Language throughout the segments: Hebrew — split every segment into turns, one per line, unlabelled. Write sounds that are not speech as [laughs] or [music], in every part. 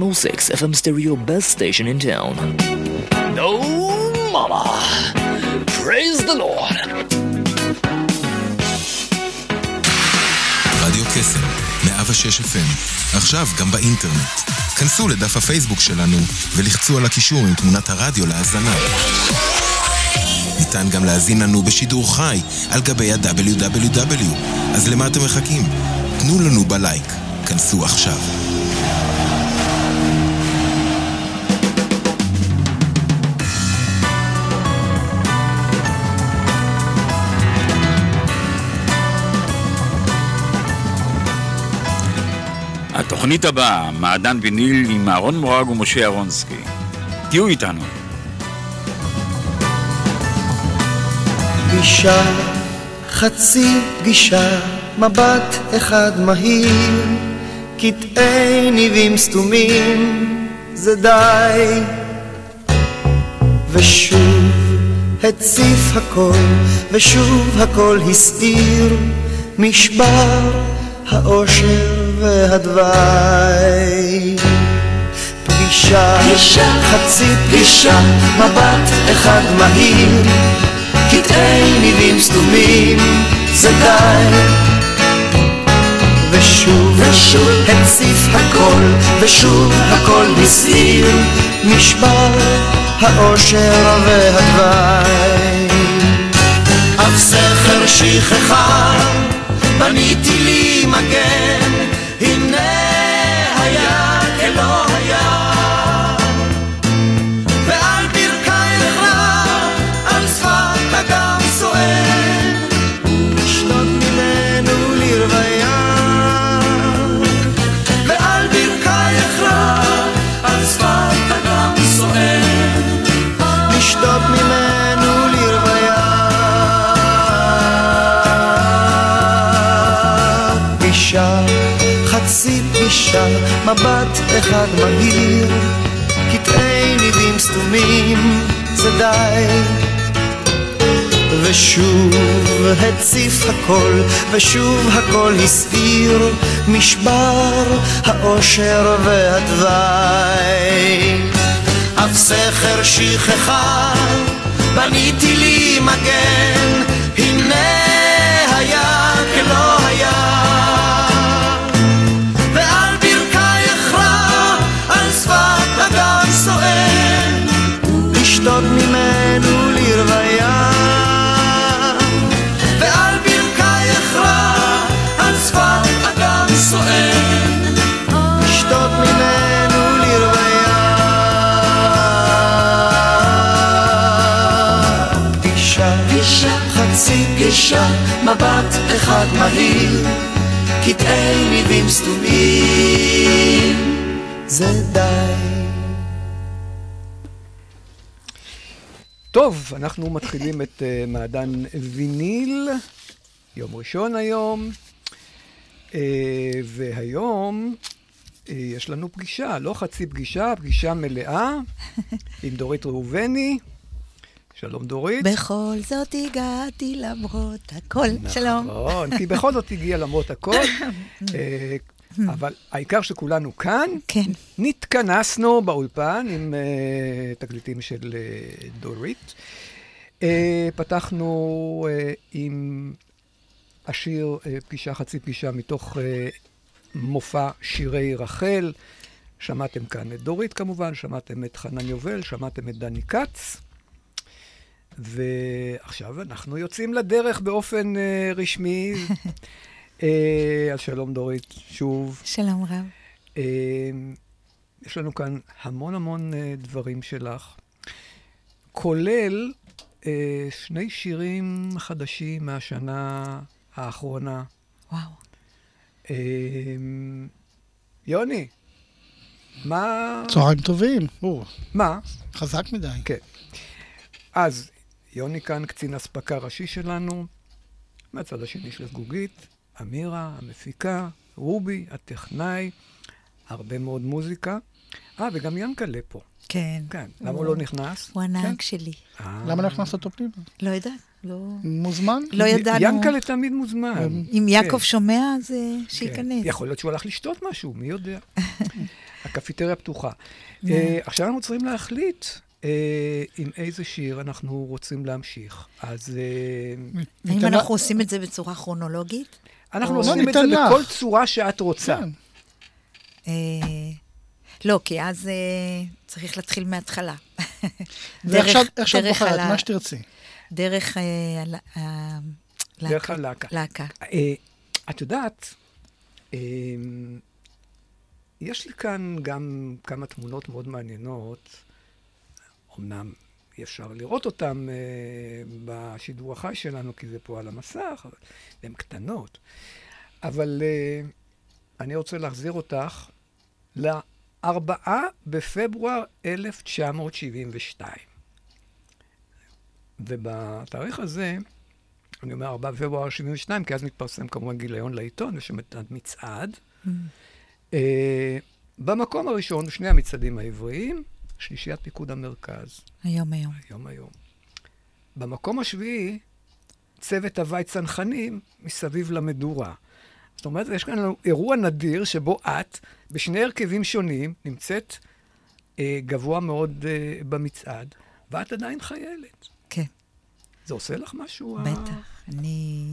106 FM stereo best station in town. No mama. Praise the Lord.
רדיו קסם, 106 FM, עכשיו גם באינטרנט. כנסו לדף הפייסבוק שלנו ולחצו על הקישור עם תמונת הרדיו להאזנה. ניתן גם להזין לנו בשידור חי על גבי ה-WW. אז למה אתם מחכים? תנו לנו בלייק. כנסו עכשיו.
התוכנית הבאה, מעדן ויניל עם אהרון מורג ומשה אהרונסקי. תהיו איתנו.
פגישה, חצי פגישה, מבט אחד מהיר, קטעי ניבים סתומים, זה די. ושוב הציף הכל, ושוב הכל הסעיר, משבר האושר והדווי. פגישה, פגישה, חצי פגישה, מבט אחד מהיר, קטעי ניבים סתומים, זה די. ושוב, ושוב, הציף הכל, ושוב הכל הסעיר, נשבר האושר והדווי. אף סכר שכחה, בניתי לי מגן, כלא היה. ועל ברכייך רב, על שפת אגם סואן, לשתות ממנו לרוויה. ועל ברכייך רב, על שפת אגם סואן, לשתות ממנו לרוויה. פגישה, חצי פגישה, מבט אחד מהיר, קטעי ניבים סתומים, זה די. ושוב הציף הכל, ושוב הכל הסעיר, משבר האושר והדווי. אף סכר שכחה, בניתי לי מגן, הנה היה כלא פגישה, מבט אחד מהיר, קטעי ניבים סתומים, זה די.
טוב, אנחנו מתחילים את uh, מעדן ויניל, יום ראשון היום, uh, והיום uh, יש לנו פגישה, לא חצי פגישה, פגישה מלאה עם דורית ראובני. שלום דורית.
בכל זאת הגעתי למרות הכל. שלום.
נכון, כי בכל זאת הגיע למרות הכל. [laughs] אה, אבל העיקר שכולנו כאן,
כן.
נתכנסנו באולפן עם uh, תקליטים של uh, דורית. Uh, פתחנו uh, עם השיר uh, פגישה חצי פגישה מתוך uh, מופע שירי רחל. שמעתם כאן את דורית כמובן, שמעתם את חנן יובל, שמעתם את דני כץ. ועכשיו אנחנו יוצאים לדרך באופן uh, רשמי. uh, [laughs] אז שלום דורית, שוב.
שלום רב.
Uh, יש לנו כאן המון המון uh, דברים שלך, כולל uh, שני שירים חדשים מהשנה האחרונה.
וואו.
Uh, יוני, מה...
צהריים טובים. או,
מה?
חזק מדי.
כן. אז יוני כאן, קצין אספקה ראשי שלנו, מהצד השני של הזגוגית, אמירה, המפיקה, רובי, הטכנאי, הרבה מאוד מוזיקה. אה, וגם ינקלה פה.
כן.
כן. למה הוא לא נכנס?
הוא
כן?
הנהג שלי.
אה.
למה לא הכנסת אותו פנימה?
לא יודעת, לא...
מוזמן?
לא ידענו.
ינקלה תמיד מוזמן.
אם
כן.
יעקב שומע, אז אה,
כן.
שייכנס.
יכול להיות שהוא הלך לשתות משהו, מי יודע. [laughs] הקפיטריה פתוחה. אה, עכשיו אנחנו צריכים להחליט עם איזה שיר אנחנו רוצים להמשיך. אז אה,
האם אנחנו עושים את זה בצורה כרונולוגית?
אנחנו
או-
עושים
לא,
את זה. בכל צורה שאת רוצה.
כן.
אה, לא, כי אז אה, צריך להתחיל מההתחלה.
ועכשיו,
דרך
בוחרת, מה שתרצי.
דרך אה,
הלהקה.
להקה.
אה, את יודעת, אה, יש לי כאן גם כמה תמונות מאוד מעניינות. אמנם אי אפשר לראות אותן אה, בשידור החי שלנו, כי זה פה על המסך, אבל הן קטנות. אבל אה, אני רוצה להחזיר אותך ל-4 בפברואר 1972. ובתאריך הזה, אני אומר 4 בפברואר 72, כי אז מתפרסם כמובן גיליון לעיתון, יש שם את המצעד. אה, במקום הראשון, שני המצעדים העבריים, שלישיית פיקוד המרכז,
היום היום.
היום היום. במקום השביעי, צוות הווי צנחנים מסביב למדורה. זאת אומרת, יש כאן אירוע נדיר שבו את, בשני הרכבים שונים, נמצאת אה, גבוה מאוד אה, במצעד, ואת עדיין חיילת.
כן,
זה עושה לך משהו? ה-
בטח. אני...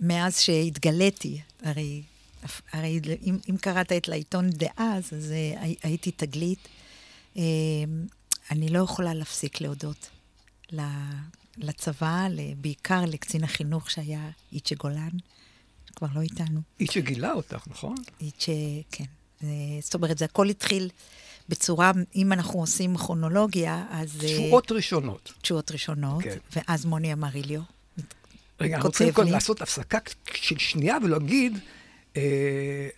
מאז שהתגליתי, הרי, הרי אם, אם קראת את לעיתון דאז, אז אה, הי- הייתי תגלית. אה, אני לא יכולה להפסיק להודות לצבא, בעיקר לקצין החינוך שהיה איצ'ה גולן, שכבר לא איתנו.
היא שגילה אותך, נכון?
איצ'ה, כן. זה- זאת אומרת, זה הכל התחיל בצורה, אם אנחנו עושים כרונולוגיה, אז... אה,
תשואות ראשונות.
תשואות ראשונות,
כן.
ואז מוני אמריליו.
רגע, אנחנו צריכים קודם. לעשות הפסקה של שנייה ולהגיד אה,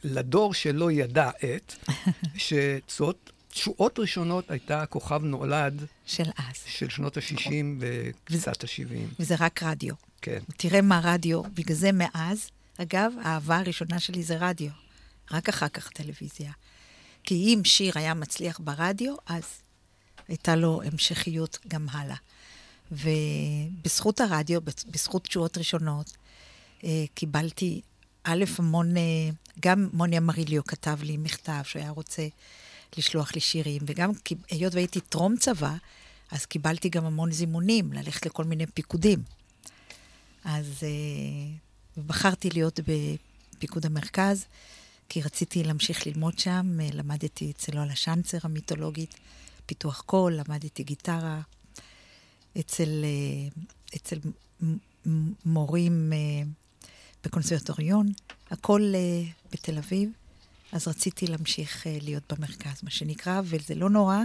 לדור שלא ידע את, [laughs] שתשואות תשואות ראשונות הייתה כוכב נולד
של אז.
של שנות ה-60 וקצת ה-70.
וזה רק רדיו.
כן.
תראה מה רדיו, בגלל זה מאז, אגב, האהבה הראשונה שלי זה רדיו. רק אחר כך טלוויזיה. כי אם שיר היה מצליח ברדיו, אז הייתה לו המשכיות גם הלאה. ובזכות הרדיו, בז- בזכות תשואות ראשונות, אה, קיבלתי, א', המון, אה, גם מוני אמריליו כתב לי מכתב שהוא היה רוצה לשלוח לי שירים, וגם היות והייתי טרום צבא, אז קיבלתי גם המון זימונים ללכת לכל מיני פיקודים. אז אה, בחרתי להיות בפיקוד המרכז, כי רציתי להמשיך ללמוד שם. אה, למדתי אצל אולה שנצר המיתולוגית, פיתוח קול, למדתי גיטרה אצל, אצל מורים בקונסרטוריון, הכל אה, בתל אביב. אז רציתי להמשיך אה, להיות במרכז, מה שנקרא, וזה לא נורא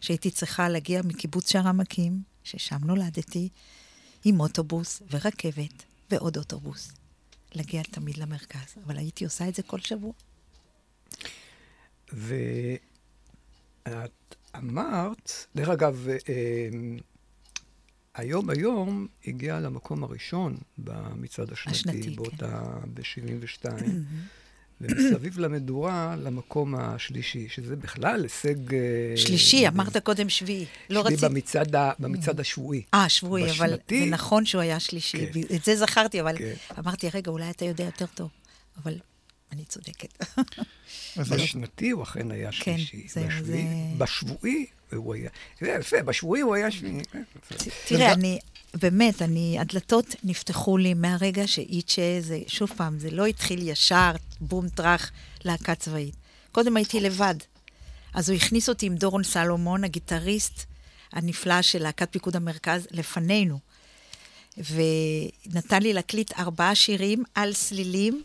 שהייתי צריכה להגיע מקיבוץ שער העמקים, ששם נולדתי, עם אוטובוס ורכבת ועוד אוטובוס. להגיע תמיד למרכז, אבל הייתי עושה את זה כל שבוע.
ואת אמרת, דרך אגב, אה, היום היום הגיע למקום הראשון במצעד השנתי,
השנתי, כן.
באותה, ב-72, [clears throat] ומסביב למדורה למקום השלישי, שזה בכלל הישג... אה,
שלישי, אמרת קודם שביעי. לא
שביעי
רציתי...
במצעד, ה- במצעד השבועי.
אה, שבועי, אבל זה נכון שהוא היה שלישי.
כן.
את זה זכרתי, אבל
כן.
אמרתי, רגע, אולי אתה יודע יותר טוב. אבל אני צודקת. [laughs]
אז
בשנתי הוא אכן היה
כן,
שלישי.
זה-
בשביעי-
זה-
בשבועי הוא היה... זה יפה, בשבועי הוא היה שביעי.
תראה, אני, באמת, אני, הדלתות נפתחו לי מהרגע שאיצ'ה, זה, שוב פעם, זה לא התחיל ישר, בום טראח, להקה צבאית. קודם הייתי לבד. אז הוא הכניס אותי עם דורון סלומון, הגיטריסט הנפלא של להקת פיקוד המרכז, לפנינו. ונתן לי להקליט ארבעה שירים על סלילים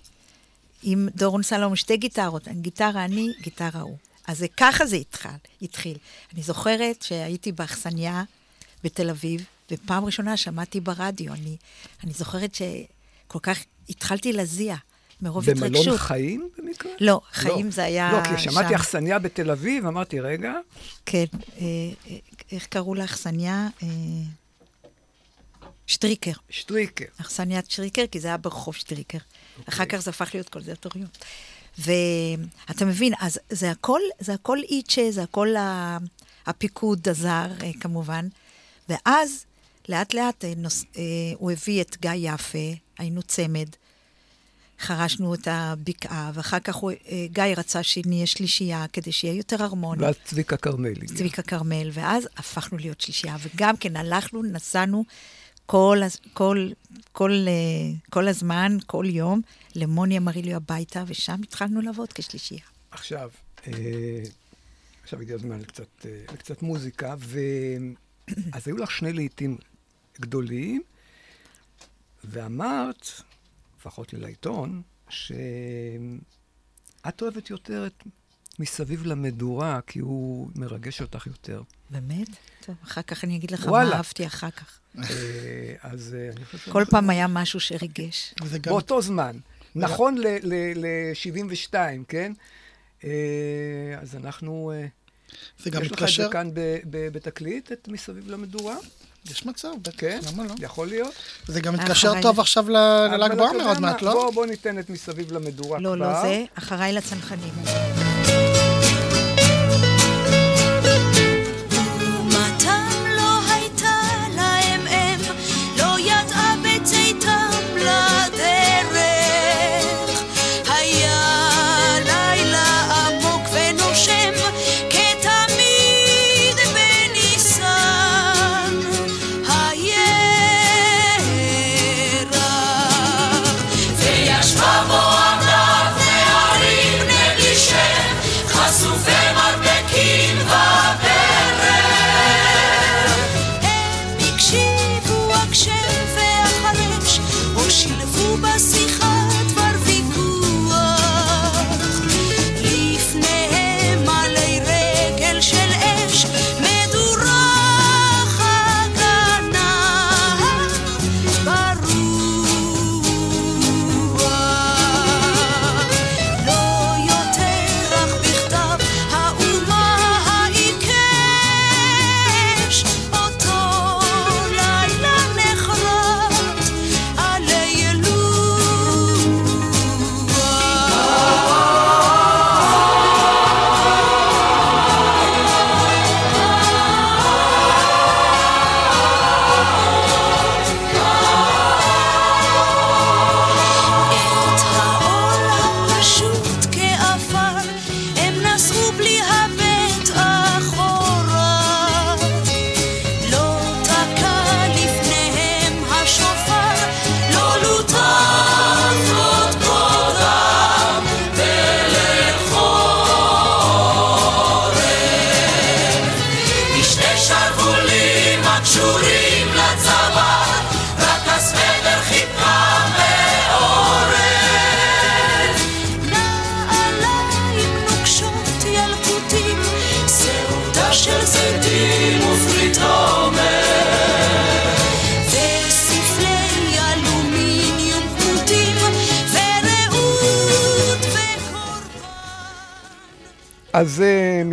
עם דורון סלומון, שתי גיטרות, גיטרה אני, גיטרה הוא. אז זה, ככה זה התחל, התחיל. אני זוכרת שהייתי באכסניה בתל אביב, ופעם ראשונה שמעתי ברדיו. אני, אני זוכרת שכל כך התחלתי להזיע מרוב התרגשות.
במלון חיים במקרה?
לא, חיים זה היה
לא, כי שמעתי
שם.
אכסניה בתל אביב, אמרתי, רגע,
כן, אה, אה, איך קראו לאכסניה? אה, שטריקר.
שטריקר.
אכסניית שטריקר, כי זה היה ברחוב שטריקר. אחר כך זה הפך להיות קונזרטוריון. ואתה מבין, אז זה הכל, זה הכל איצ'ה, זה הכל הפיקוד הזר, אה, כמובן. ואז, לאט לאט, אה, נוס, אה, הוא הביא את גיא יפה, היינו צמד.
חרשנו את הבקעה, ואחר כך הוא, גיא רצה שנהיה שלישייה כדי שיהיה יותר הרמוני.
ואז צביקה כרמלי.
צביקה כרמל, ואז הפכנו להיות שלישייה, וגם כן הלכנו, נסענו כל, כל, כל, אה, כל הזמן, כל יום, למוני אמריליו הביתה, ושם התחלנו לעבוד כשלישייה.
עכשיו, אה, עכשיו הגיע הזמן לקצת, אה, לקצת מוזיקה, ו... [clears throat] אז היו לך שני לעיתים גדולים, ואמרת, לפחות לי לעיתון, שאת אוהבת יותר את מסביב למדורה, כי הוא מרגש אותך יותר.
באמת? טוב, אחר כך אני אגיד לך
וואלה.
מה אהבתי אחר כך.
אה, אז אה, אני חושב
כל פעם היה משהו שריגש.
באותו זמן. נכון ל-72, כן? אה, אז אנחנו...
זה גם
יש לך את זה
מתקשר...
כאן בתקליט, את מסביב למדורה?
יש מצב, בטח,
כן?
למה לא?
יכול להיות.
זה גם. מתקשר טוב עכשיו לל"ג בעומר עוד
מה?
מעט, לא?
בוא, בוא ניתן את מסביב למדורה כבר.
לא, לא זה, אחריי לצנחנים.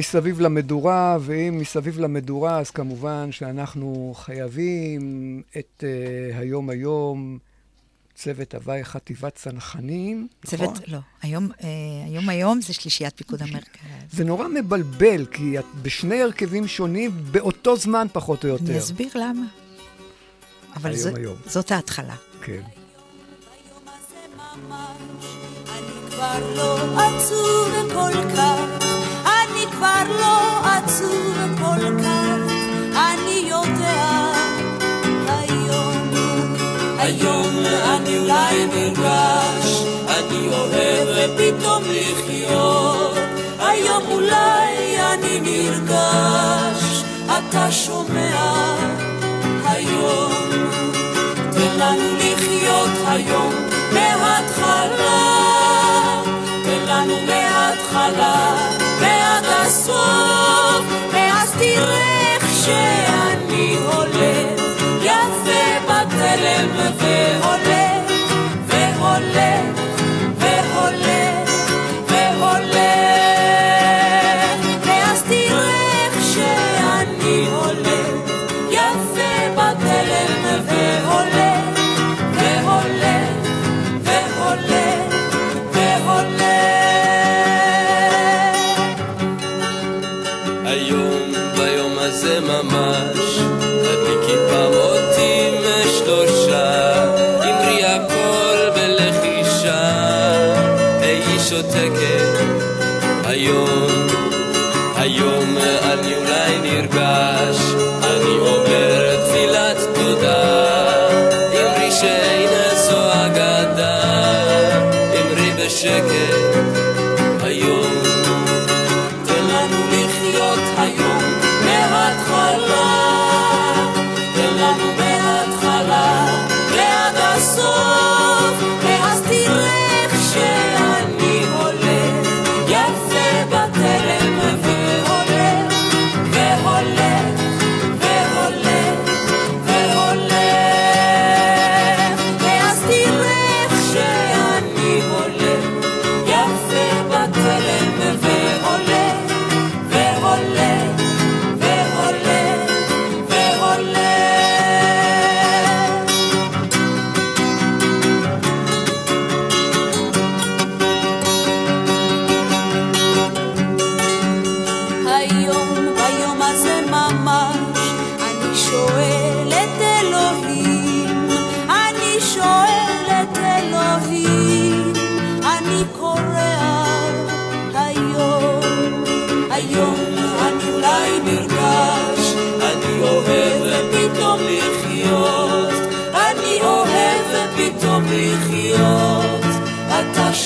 מסביב למדורה, ואם מסביב למדורה, אז כמובן שאנחנו חייבים את uh, היום היום, צוות הוואי חטיבת צנחנים, נכון?
צוות, לא. היום, אה, היום היום זה שלישיית פיקוד המרכז.
זה נורא מבלבל, כי את בשני הרכבים שונים באותו זמן, פחות או יותר.
אני אסביר למה. אבל
היום
זו-
היום.
זאת ההתחלה.
כן.
אני כבר לא עצוב כל כך, כבר לא עצוב כל כך, אני יודע היום, היום אני אולי נרגש, אני אוהב ופתאום לחיות, היום אולי אני נרגש, אתה שומע היום. תן לנו לחיות היום מההתחלה, תן לנו מההתחלה ועד הסוף, ואז תראה איך שאני הולך, יפה בתלם והולך, והולך,
שקט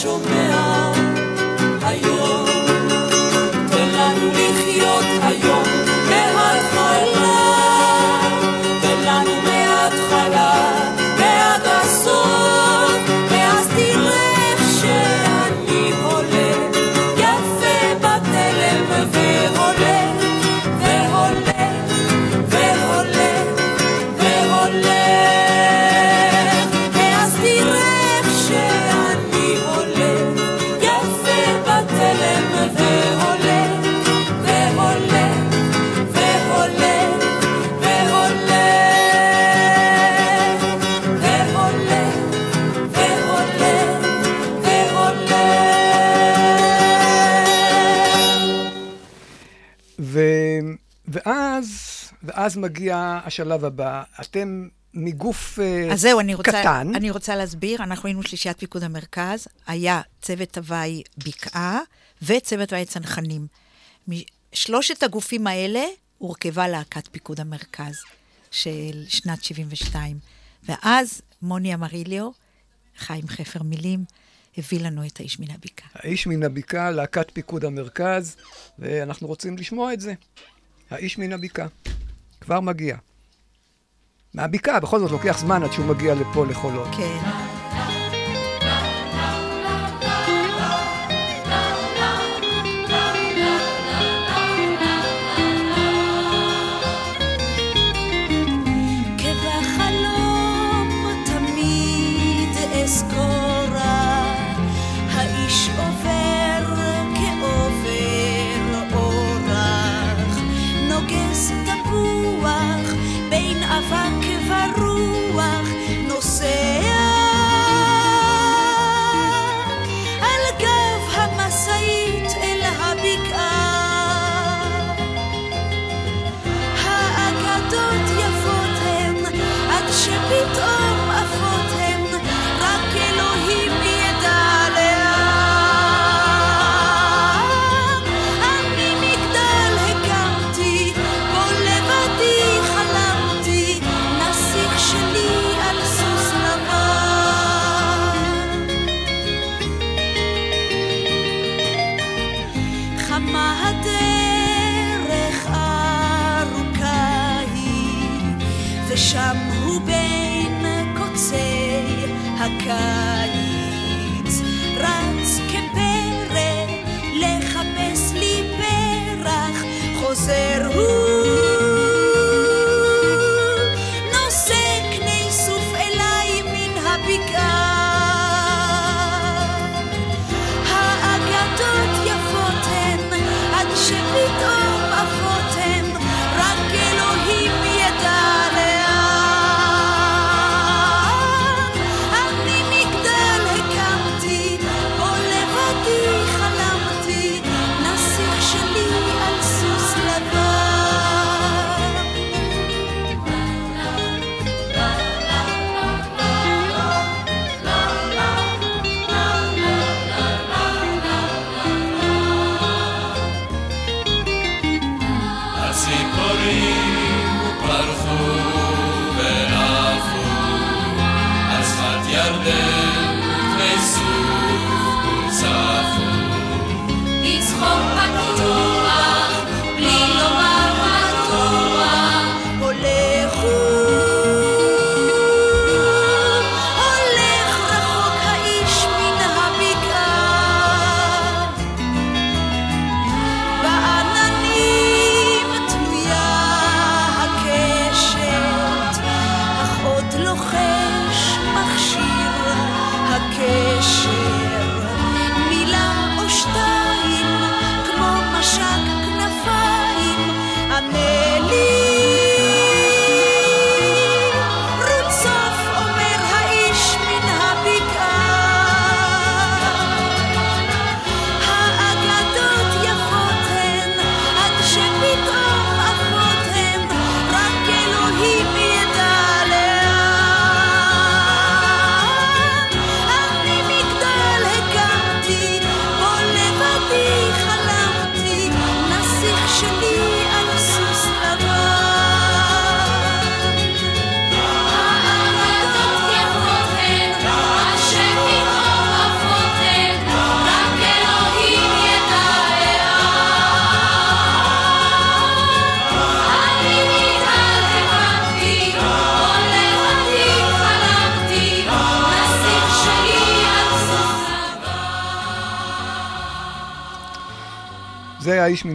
show man. ואז
מגיע השלב הבא. אתם מגוף קטן.
Uh, אז זהו, אני רוצה,
קטן.
אני רוצה להסביר. אנחנו היינו שלישיית פיקוד המרכז, היה צוות הוואי בקעה וצוות הוואי צנחנים. שלושת הגופים האלה הורכבה להקת פיקוד המרכז של שנת 72. ואז מוני אמריליו, חיים חפר מילים, הביא לנו את האיש מן הבקעה.
האיש מן הבקעה, להקת פיקוד המרכז, ואנחנו רוצים לשמוע את זה. האיש מן הבקעה. כבר מגיע. מהבקעה, בכל זאת לוקח זמן עד שהוא מגיע לפה לחולות.
כן.
מה הדרך ארוכה היא, ושם הוא בין קוצי הקו.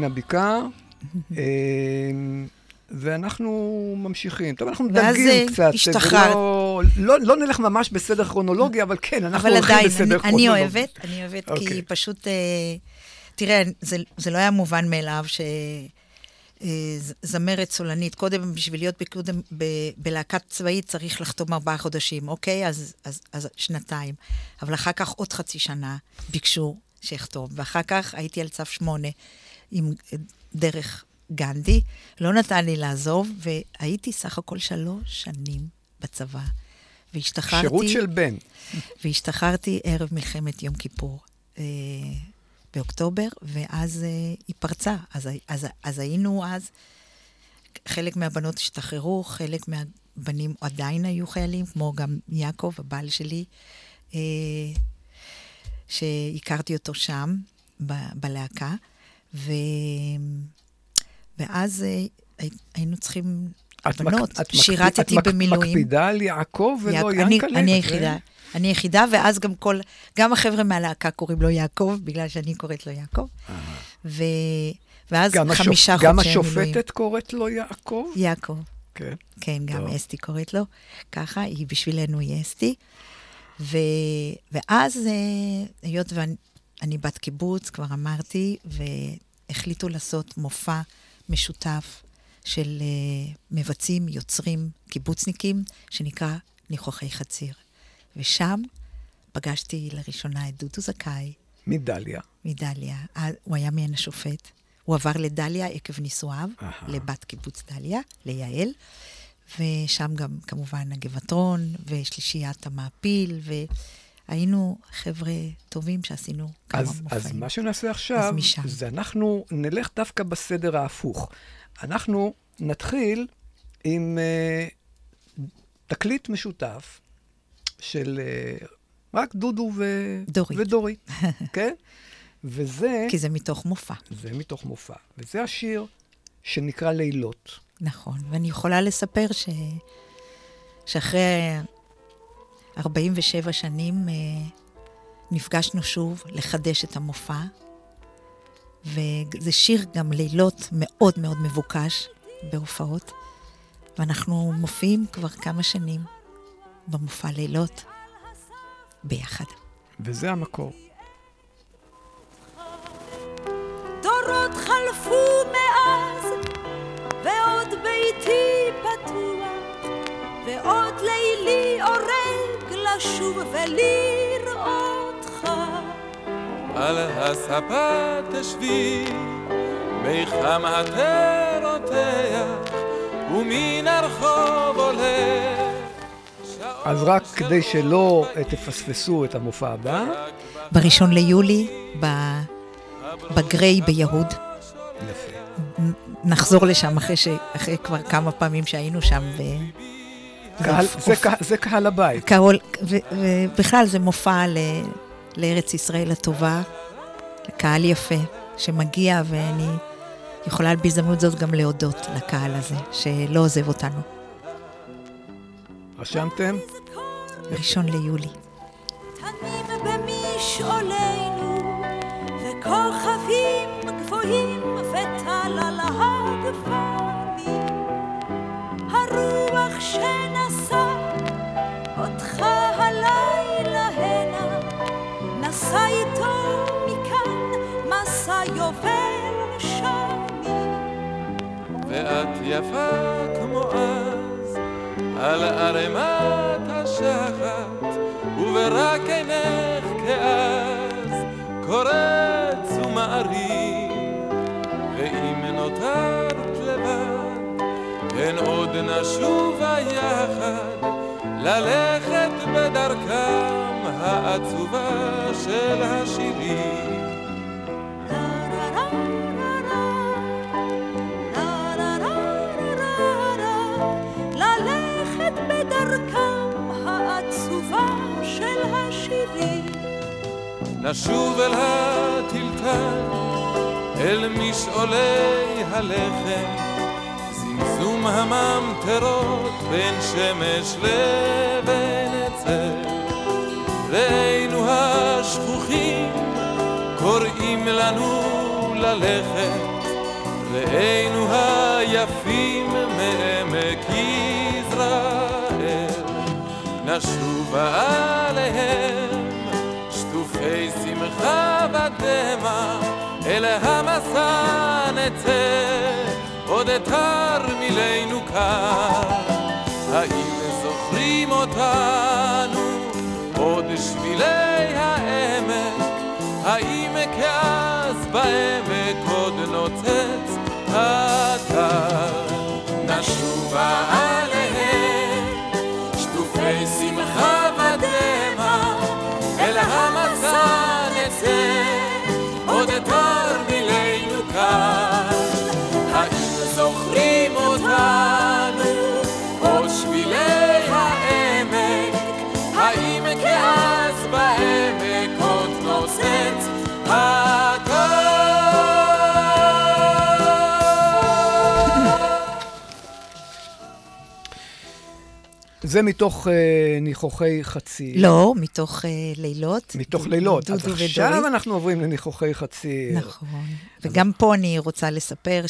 הבקעה,
אה, ואנחנו ממשיכים. טוב, אנחנו
ואז,
מדלגים
אה,
קצת.
השתחררת.
ולא- לא לא נלך ממש בסדר כרונולוגי, אבל כן, אנחנו
אבל
הולכים
עדיין,
בסדר
אני,
כרונולוגי.
אני אוהבת, אני אוהבת, כי
אוקיי.
פשוט, אה, תראה, זה, זה לא היה מובן מאליו שזמרת סולנית, קודם בשביל להיות בקוד, ב, בלהקת צבאית צריך לחתום ארבעה חודשים, אוקיי? אז, אז, אז שנתיים. אבל אחר כך עוד חצי שנה ביקשו שאכתוב, ואחר כך הייתי על צו שמונה עם אה, דרך גנדי, לא נתן לי לעזוב, והייתי סך הכל שלוש שנים בצבא. והשתחררתי...
שירות של בן.
והשתחררתי ערב מלחמת יום כיפור אה, באוקטובר, ואז אה, היא פרצה. אז, אז, אז היינו אז, חלק מהבנות השתחררו, חלק מהבנים עדיין היו חיילים, כמו גם יעקב, הבעל שלי, אה, שהכרתי אותו שם, ב, בלהקה, ו, ואז אה, הי- היינו צריכים...
את מק- את
שירתתי
את מק-
במילואים.
מקפידה על יעקב ולא
יעק-
ינקלה?
אני, אני
זה-
היחידה. אני היחידה, ואז גם כל, גם החבר'ה מהלהקה קוראים לו יעקב, בגלל שאני קוראת לו יעקב. ו, ואז
גם השופ-
חמישה
גם
חודשי מילואים.
השופטת קוראת לו יעקב?
יעקב,
כן.
כן, גם
טוב.
אסתי קוראת לו. ככה, היא בשבילנו היא אסתי. ו, ואז, אה, היות ואני אני בת קיבוץ, כבר אמרתי, והחליטו לעשות מופע משותף של אה, מבצעים, יוצרים, קיבוצניקים, שנקרא ניחוחי חציר. ושם פגשתי לראשונה את דודו זכאי
מדליה.
מדליה. אה, הוא היה מעין השופט. הוא עבר לדליה עקב נישואיו. לבת קיבוץ דליה, ליעל. ושם גם כמובן הגבעתרון, ושלישיית המעפיל, והיינו חבר'ה טובים שעשינו כמה
אז,
מופעים.
אז מה שנעשה עכשיו. זה אנחנו נלך דווקא בסדר ההפוך. אנחנו נתחיל עם uh, תקליט משותף של uh, רק דודו ו...
דורית.
ודורית, [laughs] כן? וזה,
כי זה מתוך מופע.
זה מתוך מופע. וזה השיר שנקרא לילות.
נכון, ואני יכולה לספר ש... שאחרי 47 שנים אה, נפגשנו שוב לחדש את המופע, וזה שיר גם לילות מאוד מאוד מבוקש בהופעות, ואנחנו מופיעים כבר כמה שנים במופע לילות ביחד.
וזה המקור.
דורות חלפו מאז, ועוד ביתי פתוח, ועוד לילי אורג לשוב ולראותך.
על הספה תשבי, מי חם התה רותח, ומן הרחוב עולה.
אז רק כדי שלא אה, תפספסו את המופע הבא,
בראשון ליולי. בגריי ביהוד,
יפה.
נחזור לשם אחרי, ש... אחרי כבר כמה פעמים שהיינו שם. ו...
קהל,
זה,
זה, קה- זה קהל הבית.
קהל, ו... ובכלל זה מופע ל... לארץ ישראל הטובה, לקהל יפה שמגיע, ואני יכולה בהזדמנות זאת גם להודות לקהל הזה, שלא עוזב אותנו.
רשמתם?
ראשון ליולי.
וכוכבים גבוהים וטל על הגפנים. הרוח שנשא אותך הלילה הנה, נשא איתו מכאן מסע יובל שנים.
ואת יפה כמו אז, על ערימת השחת, וברק עינך כאז, קורץ הן עוד נשובה יחד, ללכת בדרכם העצובה של השירים.
ללכת בדרכם העצובה של השירים.
נשוב אל הטלטל, אל משעולי הלחם, זמזום הממטרות בין שמש לבין עצר. ראינו השכוחים קוראים לנו ללכת, ראינו היפים מעמק יזרעאל, נשובה עליהם שטופי שמחה ודמע, אל המסע נצא, עוד תרמילנו כאן. האם זוכרים אותנו עוד שבילי העמק? האם כאז בעמק עוד נוצץ הטל? נשובה עליהם
זה מתוך אה, ניחוחי חצי.
לא, מתוך אה, לילות.
מתוך לילות. אז
דודו
עכשיו
ודורית.
אנחנו עוברים לניחוחי חצי.
נכון. וגם פה אני רוצה לספר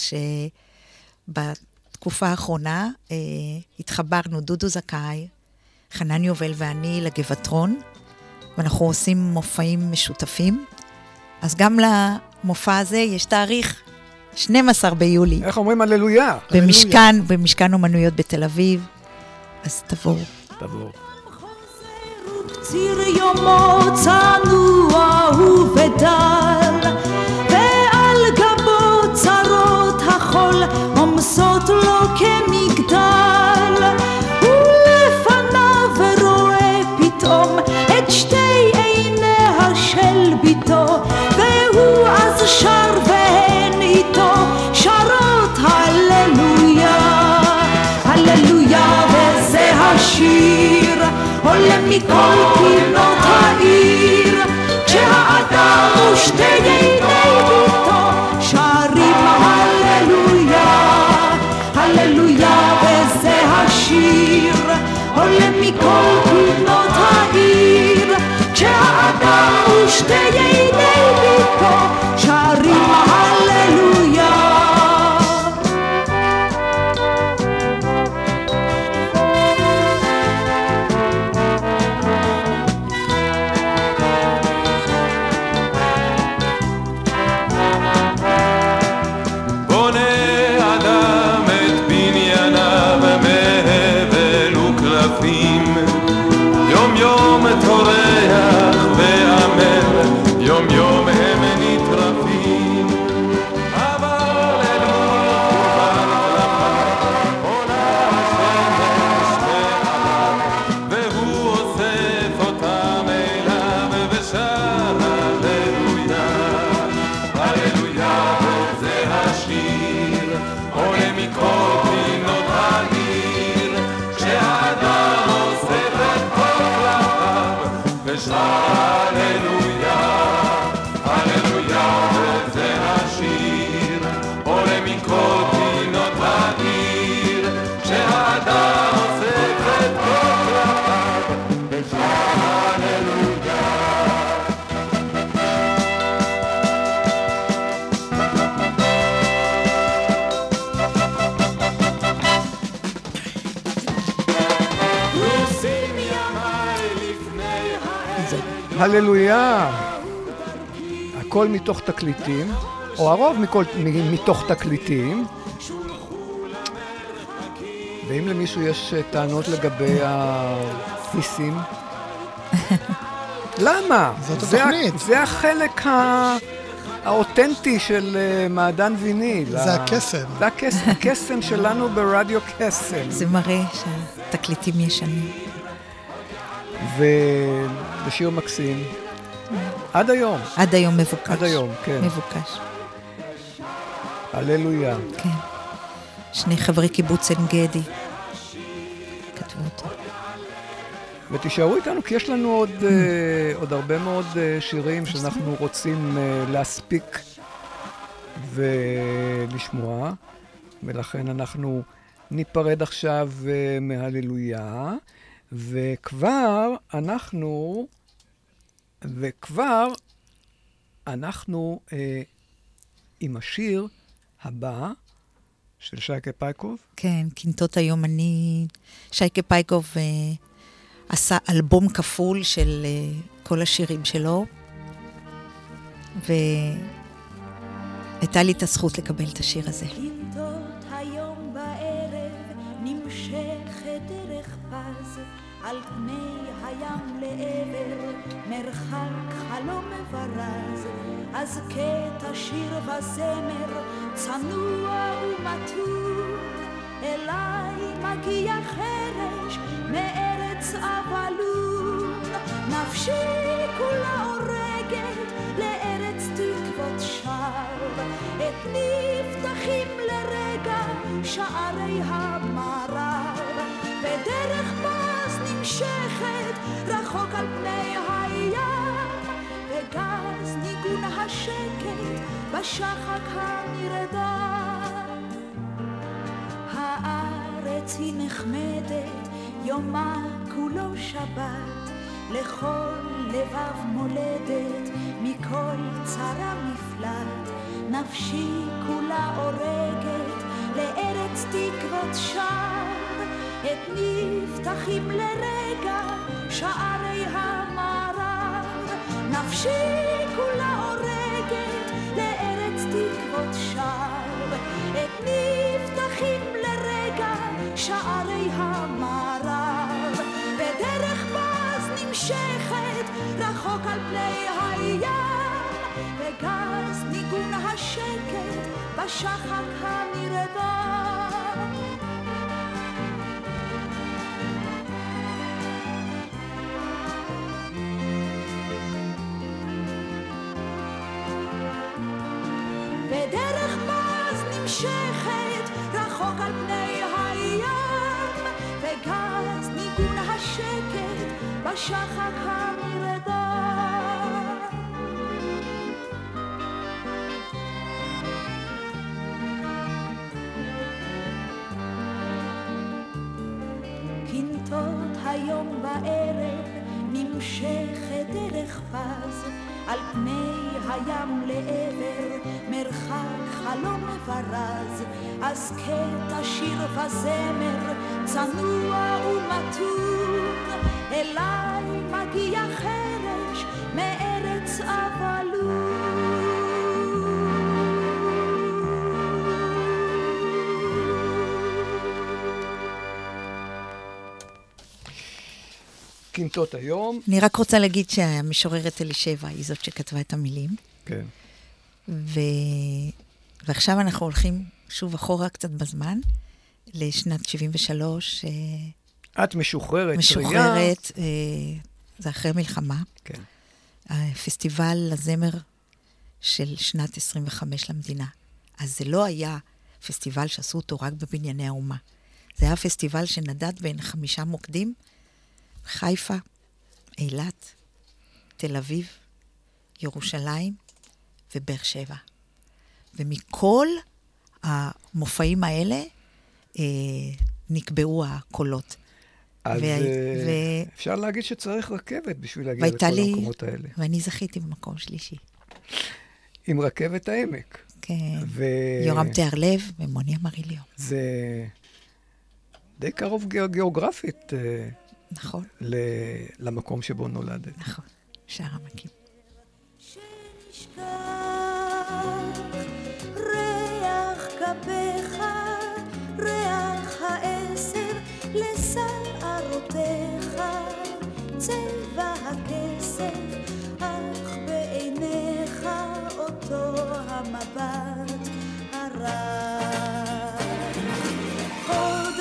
שבתקופה האחרונה אה, התחברנו, דודו זכאי, חנן יובל ואני, לגבעטרון, ואנחנו עושים מופעים משותפים. אז גם למופע הזה יש תאריך, 12 ביולי,
איך אומרים הללויה?
במשכן, במשכן אומנויות בתל אביב. אז תבואו.
תבואו.
ציר יומו צנוע ובדל, ועל גבו צרות החול עומסות לו כמגדל, ולפניו רואה פתאום את שתי עיניה של בתו, והוא אז שר עולה מכל פינות העיר כשהאדם ושתי עיני ביתו שרים הללויה הללויה וזה השיר עולה מכל פינות הללויה.
הכל מתוך תקליטים, או הרוב מכל, מתוך תקליטים. ואם למישהו יש אה, טענות לגבי הכיסים, [laughs] למה?
זאת התוכנית.
זה החלק ה... האותנטי של אה, מעדן ויניל.
זה הקסם.
זה הקסם, הקסם שלנו ברדיו קסם. [laughs]
זה מראה שהתקליטים ישנים.
ושיר מקסים. עד היום,
עד היום מבוקש.
עד היום, כן.
מבוקש,
הללויה.
כן. שני חברי קיבוץ עין גדי כתבו אותו.
ותישארו איתנו, כי יש לנו עוד, אה, עוד הרבה מאוד אה, שירים שאנחנו רוצים אה, להספיק ולשמוע, ולכן אנחנו ניפרד עכשיו אה, מהללויה, וכבר אנחנו, וכבר אנחנו אה, עם השיר הבא של שייקה פייקוב.
כן, קינטות היום אני... שייקה פייקוב אה, עשה אלבום כפול של אה, כל השירים שלו, והייתה לי את הזכות לקבל את השיר הזה.
על פני הים לעבר מרחק חלום מברז אז קטע שיר וזמר צנוע ומתון אליי מגיע חרש מארץ אבלון. נפשי כולה הורגת לארץ תקוות שווא. את נפתחים לרגע שערי המערב רחוק על פני הים וגז ניגון השקט בשחק הנרדם הארץ היא נחמדת, יומה כולו שבת, לכל לבב מולדת, מכל צרה מפלט, נפשי כולה הורגת, לארץ תקוות שווא, את נפתחים לרגע שערי המערב, נפשי כולה הורגת, לארץ תקוות שווא, את נפתחים לרגע שערי המערב, ודרך פז נמשכת רחוק על פני הים, וגז ניגון השקט בשחק הנרדם. וגז ניגון השקט בשחק הנרדם קינטות היום בערב נמשכת דרך פז על פני הים לעבר מרחק חלום מברז אז קטע שיר וזמר צנוע ומתון אליי מגיע חרש מארץ
קינטות היום.
אני רק רוצה להגיד שהמשוררת אלישבע היא זאת שכתבה את המילים,
כן.
ו... ועכשיו אנחנו הולכים שוב אחורה קצת בזמן, לשנת 73, אה,
את משוחררת.
משוחררת, אה, זה אחרי מלחמה.
כן.
הפסטיבל הזמר של שנת 25 למדינה. אז זה לא היה פסטיבל שעשו אותו רק בבנייני האומה. זה היה פסטיבל שנדד בין חמישה מוקדים, חיפה, אילת, תל אביב, ירושלים ובאר שבע. ומכל המופעים האלה אה, נקבעו הקולות.
אז
והי-
אה,
ו-
אפשר להגיד שצריך רכבת בשביל להגיע לכל
לי,
המקומות האלה.
ואני זכיתי במקום שלישי.
עם רכבת העמק.
כן.
ו...
יורם תיארלב ומוני אמריליו.
זה די קרוב גיאו- גיאוגרפית אה,
נכון,
ל- למקום שבו נולדת.
נכון. שער עמקים.
צבע הכסף, אך בעיניך אותו המבט. עוד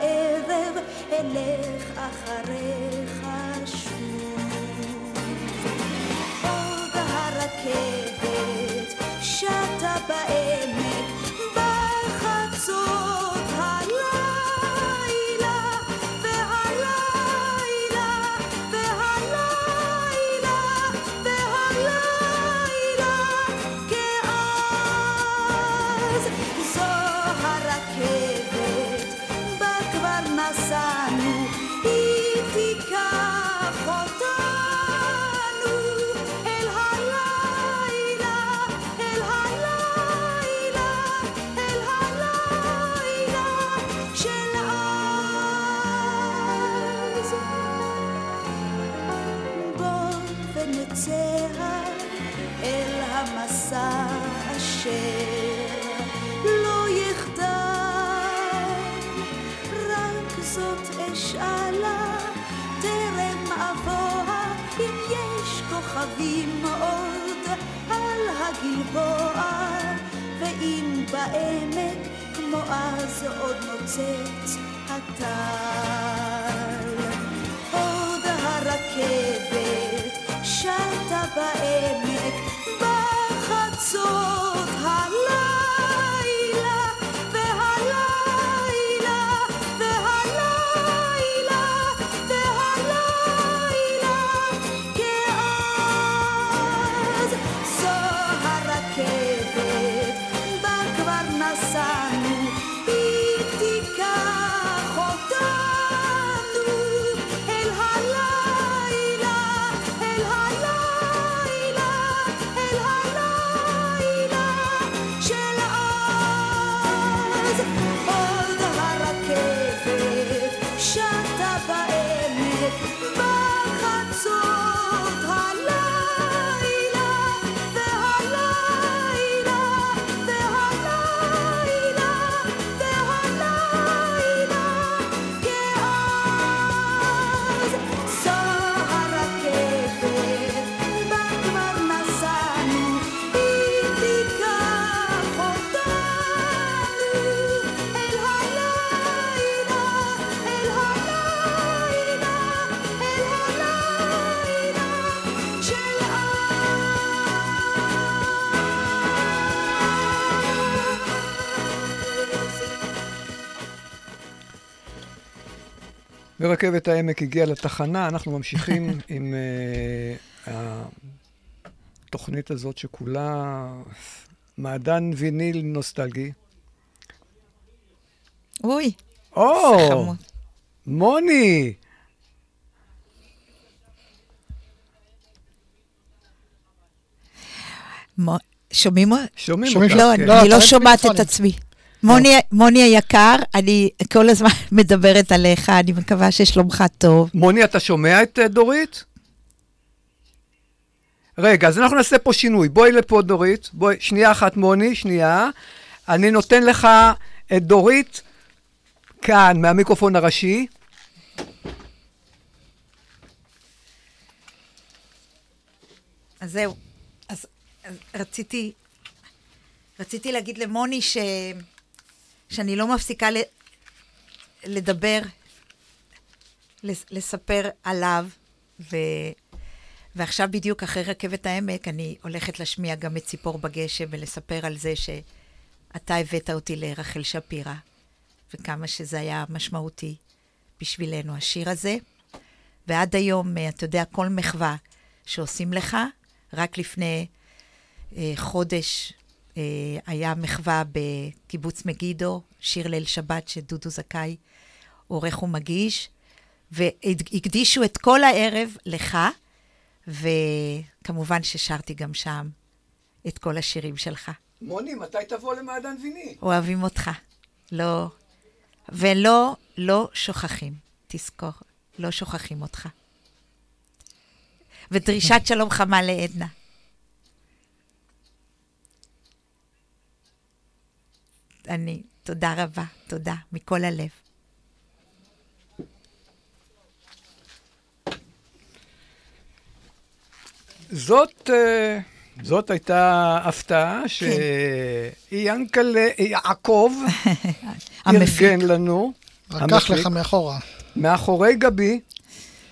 הערב אלך אחריך שוב. עוד הרכבת שטה בעמק לא רק אם יש כוכבים עוד על הגלבוע ואם בעמק כמו אז עוד נוצץ הטל. עוד הרכבת שטה בעמק בחצות
ורכבת העמק הגיעה לתחנה, אנחנו ממשיכים [laughs] עם uh, התוכנית הזאת שכולה מעדן ויניל נוסטלגי.
אוי,
או,
חמוד.
מוני!
מו- שומעים?
שומעים
לא,
כן.
אני
לא,
לא שומעת את
טלפונים.
עצמי. מוני- מוני היקר, אני כל הזמן [laughs] מדברת עליך, אני מקווה ששלומך טוב.
מוני, אתה שומע את אה, דורית? רגע, אז אנחנו נעשה פה שינוי. בואי לפה, דורית. בואי, שנייה אחת, מוני, שנייה. אני נותן לך את דורית כאן, מהמיקרופון הראשי.
אז זהו. אז, אז רציתי, רציתי להגיד למוני ש, שאני לא מפסיקה לדבר, לס, לספר עליו, ו, ועכשיו בדיוק אחרי רכבת העמק, אני הולכת להשמיע גם את ציפור בגשם ולספר על זה שאתה הבאת אותי לרחל שפירא, וכמה שזה היה משמעותי בשבילנו, השיר הזה. ועד היום, אה, אתה יודע, כל מחווה שעושים לך, רק לפני אה, חודש היה מחווה בקיבוץ מגידו, שיר ליל שבת שדודו זכאי עורך ומגיש, והקדישו את כל הערב לך, וכמובן ששרתי גם שם את כל השירים שלך.
מוני, מתי תבוא למעדן ויני?
אוהבים אותך. לא, ולא, לא שוכחים. תזכור, לא שוכחים אותך. ודרישת שלום חמה לעדנה. אני, תודה רבה, תודה, מכל הלב.
זאת, אה, זאת הייתה הפתעה
כן.
שיענקלה יעקב [laughs]
המפיק.
ארגן לנו.
לקח
המפיק.
לך מאחורה.
מאחורי גבי,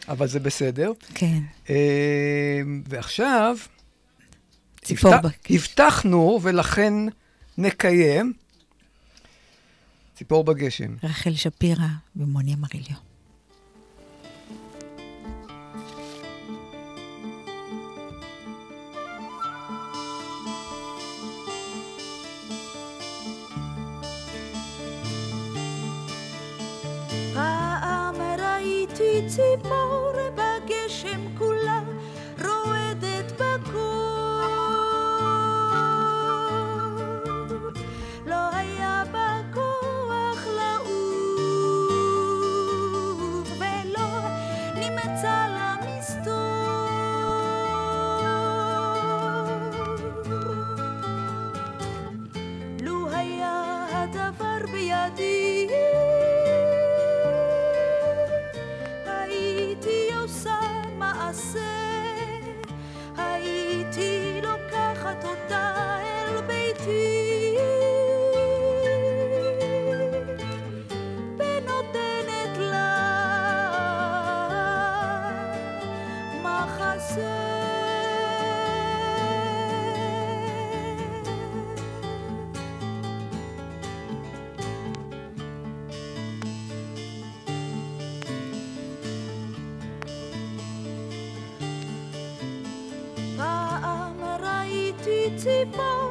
אבל זה בסדר.
כן.
אה, ועכשיו,
ציפור.
הבטחנו ולכן נקיים. ציפור בגשם.
רחל שפירא ומוני אמריליו.
פעם ראיתי ציפור בגשם ראיתי ציפור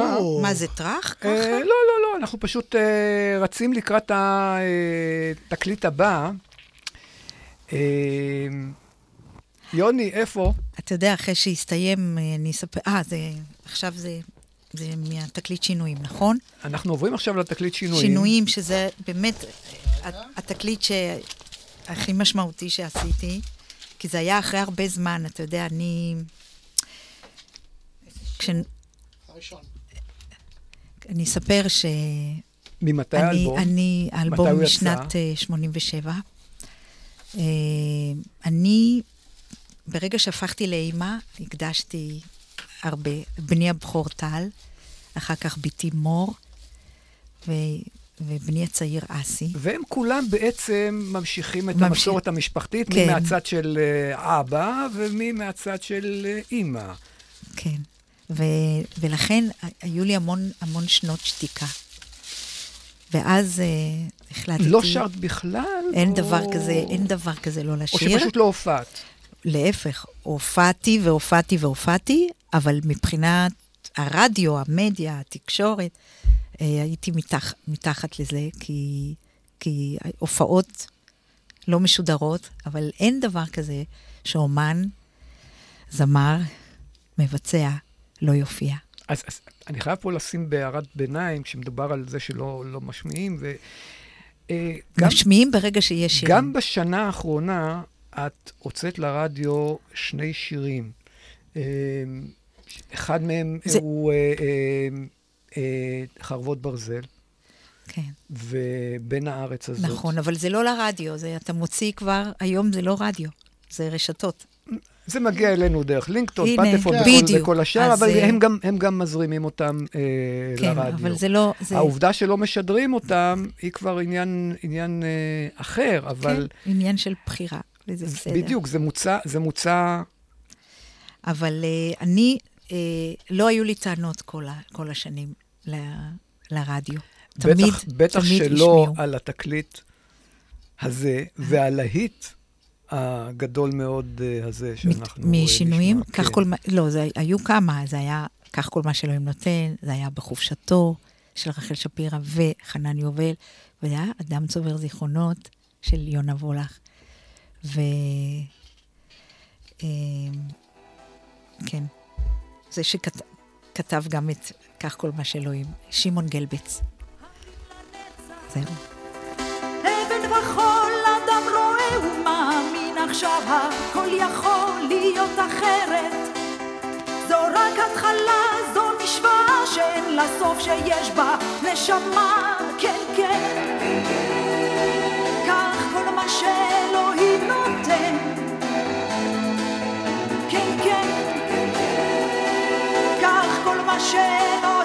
אוי,
מה?
מה זה טראח?
אה,
ככה?
לא, לא, לא, אנחנו פשוט אה, רצים לקראת התקליט הבא. אה, יוני, איפה?
אתה יודע, אחרי שהסתיים, אה, אני אספר... אה, זה... עכשיו זה... זה מהתקליט שינויים, נכון?
אנחנו עוברים עכשיו לתקליט שינויים.
שינויים, שזה באמת אה, התקליט שהכי משמעותי שעשיתי, כי זה היה אחרי הרבה זמן, אתה יודע, אני... כש...
הראשון.
אני אספר ש...
ממתי
אני,
האלבום?
אני, האלבום
הוא
משנת
יצא?
אה, 87. אה, אני, ברגע שהפכתי לאימא, הקדשתי הרבה. בני הבכור טל, אחר כך בתי מור, ו, ובני הצעיר אסי.
והם כולם בעצם ממשיכים את
ממשיך-
המסורת המשפחתית, מי
כן.
מהצד של אה, אבא ומי מהצד של אימא.
כן. ו, ולכן היו לי המון, המון שנות שתיקה. ואז אה, החלטתי...
לא שרת בכלל?
אין
או-
דבר כזה, אין דבר כזה לא
או
לשיר.
שפשוט לא הופעת?
להפך, הופעתי והופעתי והופעתי, אבל מבחינת הרדיו, המדיה, התקשורת, אה, הייתי מתח, מתחת לזה, כי, כי הופעות לא משודרות, אבל אין דבר כזה שאומן, זמר, מבצע, לא יופיע.
אז, אז אני חייב פה לשים בהערת ביניים, כשמדובר על זה שלא לא משמיעים, ו... אה, גם,
משמיעים ברגע שיש שירים.
גם בשנה האחרונה את הוצאת לרדיו שני שירים. אה, אחד מהם
זה-
הוא אה, אה, אה, חרבות ברזל,
כן,
ובין הארץ הזאת.
נכון, אבל זה לא לרדיו, זה אתה מוציא כבר, היום זה לא רדיו, זה רשתות.
זה מגיע אלינו דרך לינקטון, פטפון. וכל, השאר, אבל
אה,
הם גם, הם גם מזרימים אותם אה,
כן,
לרדיו.
אבל זה לא... זה...
העובדה שלא משדרים אותם היא כבר עניין, עניין אה, אחר, אבל...
כן, עניין של בחירה, וזה בסדר.
בדיוק, זה מוצע, זה מוצע...
אבל uh, אני, uh, לא היו לי טענות כל, ה, כל השנים ל, לרדיו. תמיד,
בטח, בטח
תמיד
שלא
השמיעו.
על התקליט הזה, והלהיט הגדול מאוד אה, הזה שאנחנו אה,
משינויים,
נשמע.
כך
כן.
כל מה, לא, זה, היו כמה, זה היה כך כל מה שאלוהים נותן, זה היה בחופשתו של רחל שפירא וחנן יובל, וזה היה אדם צובר זיכרונות של יונה וולך. ו... אה, כן, זה שכתב גם את כך כל מה שאלוהים, שמעון גלבץ. זהו.
עכשיו הכל יכול להיות אחרת. זו רק התחלה, זו משוואה שאין לה סוף שיש בה נשמה, כן כן. קח כל מה שאלוהים נותן. כן כן. קח כל מה שאלוהים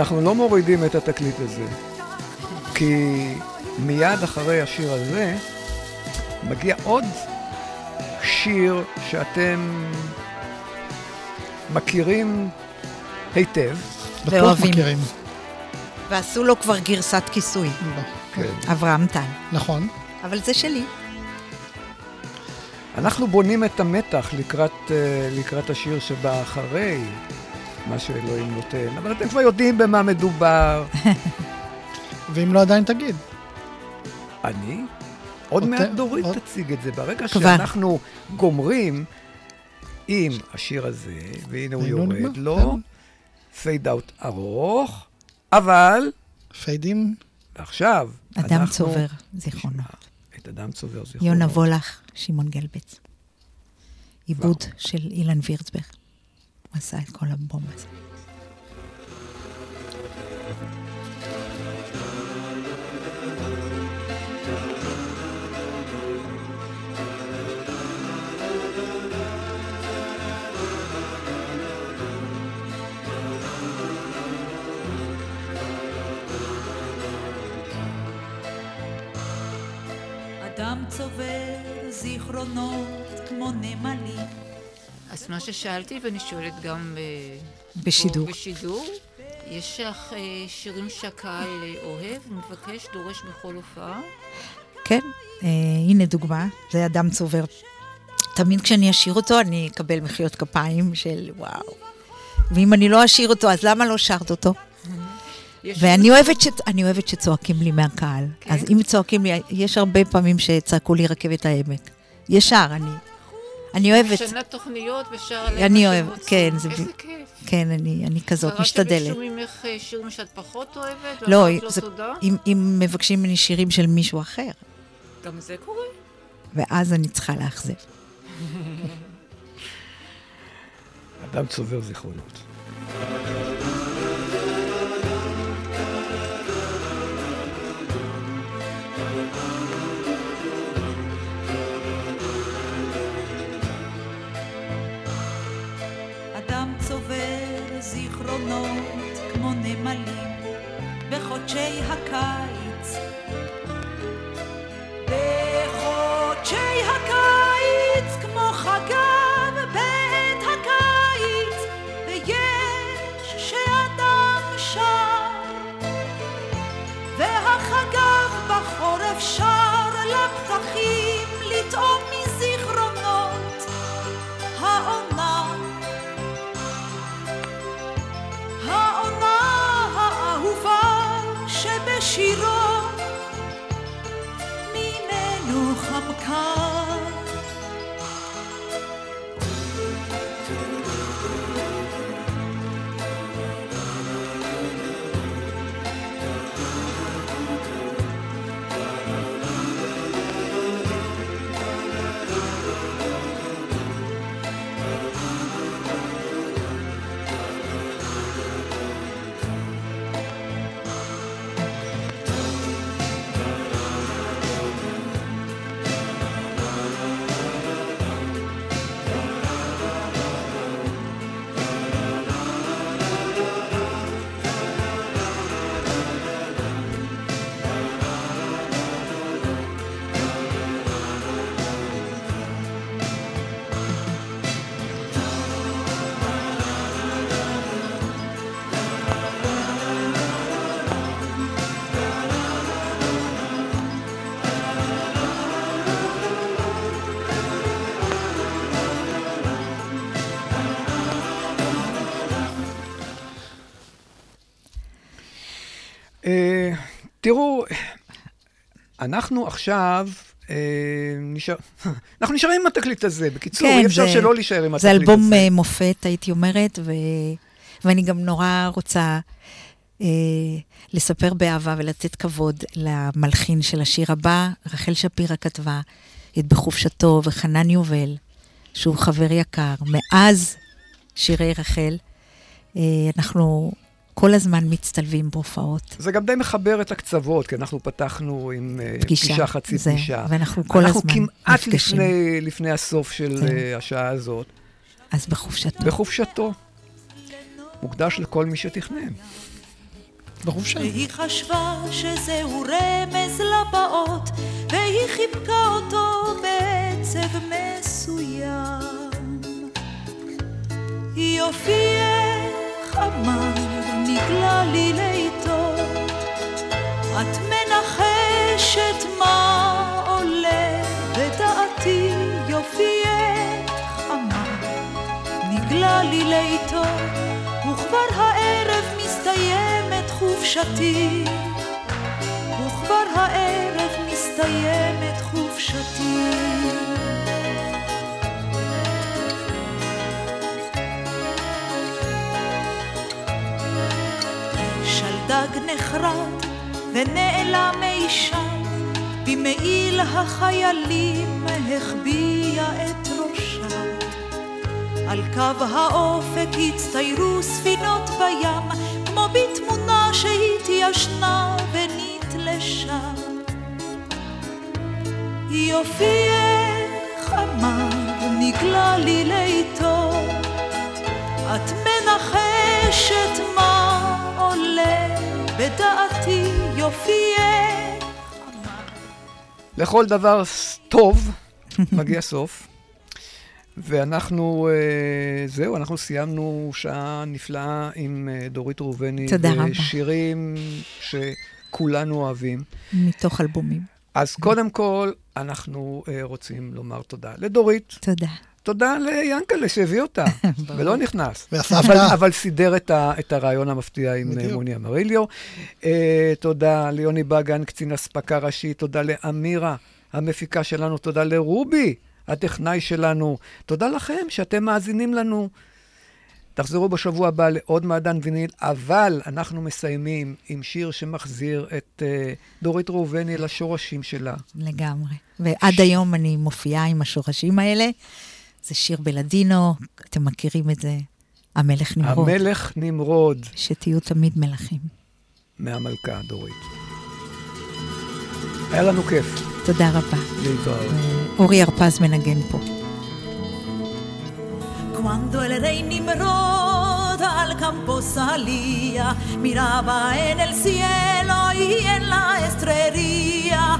אנחנו לא מורידים את התקליט הזה, כי מיד אחרי השיר הזה מגיע עוד שיר שאתם מכירים היטב.
בטוח
ואוהבים.
מכירים.
ועשו לו כבר גרסת כיסוי,
כן.
אברהם טל.
נכון.
אבל זה שלי.
אנחנו בונים את המתח לקראת, אה, לקראת השיר שבא אחרי מה שאלוהים נותן, אבל אתם כבר יודעים במה מדובר. [laughs]
ואם לא עדיין תגיד.
אני? עוד מעט דורית
עוד-
תציג את זה. ברגע
כבר.
שאנחנו גומרים עם השיר הזה, והנה הוא יורד
נגמר,
לו, fade out ארוך, אבל
פיידים,
עכשיו
אדם
אנחנו
צובר, זיכרונו.
נשמע את אדם צובר זיכרונו.
יונה וולך, שמעון גלבץ. עיבוד של אילן וירצברג. הוא עשה את כל הבום הזה.
אדם צובר זיכרונות כמו נמלים.
אז מה ששאלתי, ואני שואלת גם אה,
בשידור.
בשידור, יש לך אה, שירים שהקהל אה, אוהב, מבקש, דורש בכל הופעה?
כן, אה, הנה דוגמה, זה אדם צובר. תמיד כשאני אשיר אותו, אני אקבל מחיאות כפיים של וואו. ואם אני לא אשיר אותו, אז למה לא שרת אותו? ואני אוהבת, ש... אוהבת שצועקים לי מהקהל.
כן?
אז אם צועקים לי, יש הרבה פעמים שצעקו לי רכבת העמק. ישר, אני, אני אוהבת.
שנה תוכניות ושר עליהם
אני אוהבת. כן, זה
איזה כיף.
כן, אני, אני כזאת, משתדלת.
שביקשו ממך אה, שירים שאת פחות אוהבת?
לא,
לו
זה,
תודה?
אם, אם מבקשים ממני שירים של מישהו אחר,
גם זה קורה?
ואז אני צריכה לאכזב.
אדם צובר זיכרונות.
כמו נמלים בחודשי הקיץ. בחודשי הקיץ כמו חגב בעת הקיץ ויש שאדם שר והחגב בחורף שר לפתחים לטעום מזיכרונות שבשירו ממנו חמקה
תראו, אנחנו עכשיו אה, נשאר... [laughs] אנחנו נשארים עם התקליט הזה. בקיצור, אי אפשר
זה-
שלא להישאר עם
זה
התקליט
אלבום
הזה.
אה, מופת, הייתי אומרת, ו... ואני גם נורא רוצה אה, לספר באהבה ולתת כבוד למלחין של השיר הבא. רחל שפירא כתבה את בחופשתו, וחנן יובל, שהוא חבר יקר. מאז שירי רחל, אה, אנחנו כל הזמן מצטלבים בהופעות.
זה גם די מחבר את הקצוות, כי אנחנו פתחנו עם אה,
פגישה,
פגישה חצי
זה,
פגישה.
ואנחנו כל
אנחנו
הזמן
כמעט
נפגשים.
לפני, לפני הסוף של
כן.
אה, השעה הזאת.
אז בחופשתו.
בחופשתו. מוקדש לכל מי שתכנן.
בחופשה.
והיא חשבה שזהו רמז לבאות, והיא חיבקה אותו בעצב מסוים. יופייך אמר, נגלה לי לאיתו, את מנחשת מה עולה בדעתי, יופייך אמר, נגלה לי לאיתו, וכבר הערב מסתיימת חופשתי, וכבר הערב מסתיימת חופשתי. שלדג נחרד ונעלם אי שם, במעיל החיילים החביע את ראשה. על קו האופק הצטיירו ספינות בים, כמו בתמונה שהתיישנה ונתלשה. יופייך אמר, נגלה לי לאיתו, את מנחשת בדעתי, יופייך.
לכל דבר טוב מגיע סוף. ואנחנו, אה, זהו, אנחנו סיימנו שעה נפלאה עם אה, דורית ראובני.
תודה רבה.
ושירים שכולנו אוהבים.
מתוך אלבומים.
אז קודם כל, אנחנו אה, רוצים לומר תודה לדורית.
תודה.
תודה ליאנקלה שהביא אותה, [laughs] ולא נכנס. אבל. אבל סידר את, ה, את הרעיון המפתיע עם
בדיוק.
מוני אמריליו. אה, תודה ליוני בגן, קצין אספקה ראשי, תודה לאמירה, המפיקה שלנו, תודה לרובי, הטכנאי שלנו. תודה לכם שאתם מאזינים לנו. תחזרו בשבוע הבא לעוד מעדן ויניל, אבל אנחנו מסיימים עם שיר שמחזיר את אה, דורית ראובני לשורשים שלה.
לגמרי. ועד היום אני מופיעה עם השורשים האלה. זה שיר בלדינו, אתם מכירים את זה, המלך נמרוד.
המלך נמרוד.
שתהיו תמיד מלכים.
מהמלכה דורית. היה לנו כיף.
תודה רבה.
להתראות.
אורי הרפז מנגן פה.
Cuando el rey Nimrod al campo salía, miraba en el cielo y en la estrella,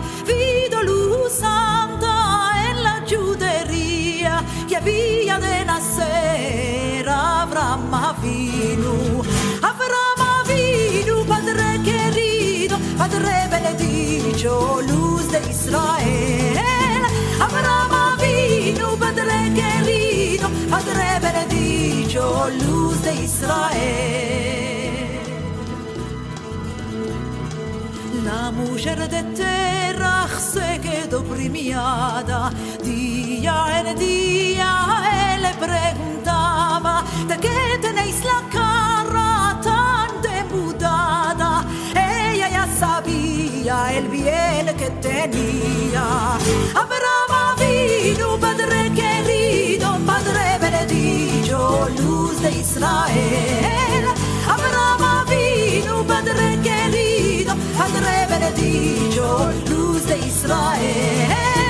había de nacer Abraham Avinu. Abraham Avinu, Padre querido, Padre benedicho, luz de Israel. Abraham Avinu, Padre querido, Padre benedicho, luz de Israel. La mujer de Terach se quedó premiada, día en día él le preguntaba, ¿de qué tenéis la cara tan demudada? Ella ya sabía el bien que tenía. Abraham vino, Padre querido, Padre benedicho, luz de Israel. Abraham vino, Padre querido, benedicho, luz de Israel.